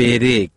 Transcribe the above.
פרק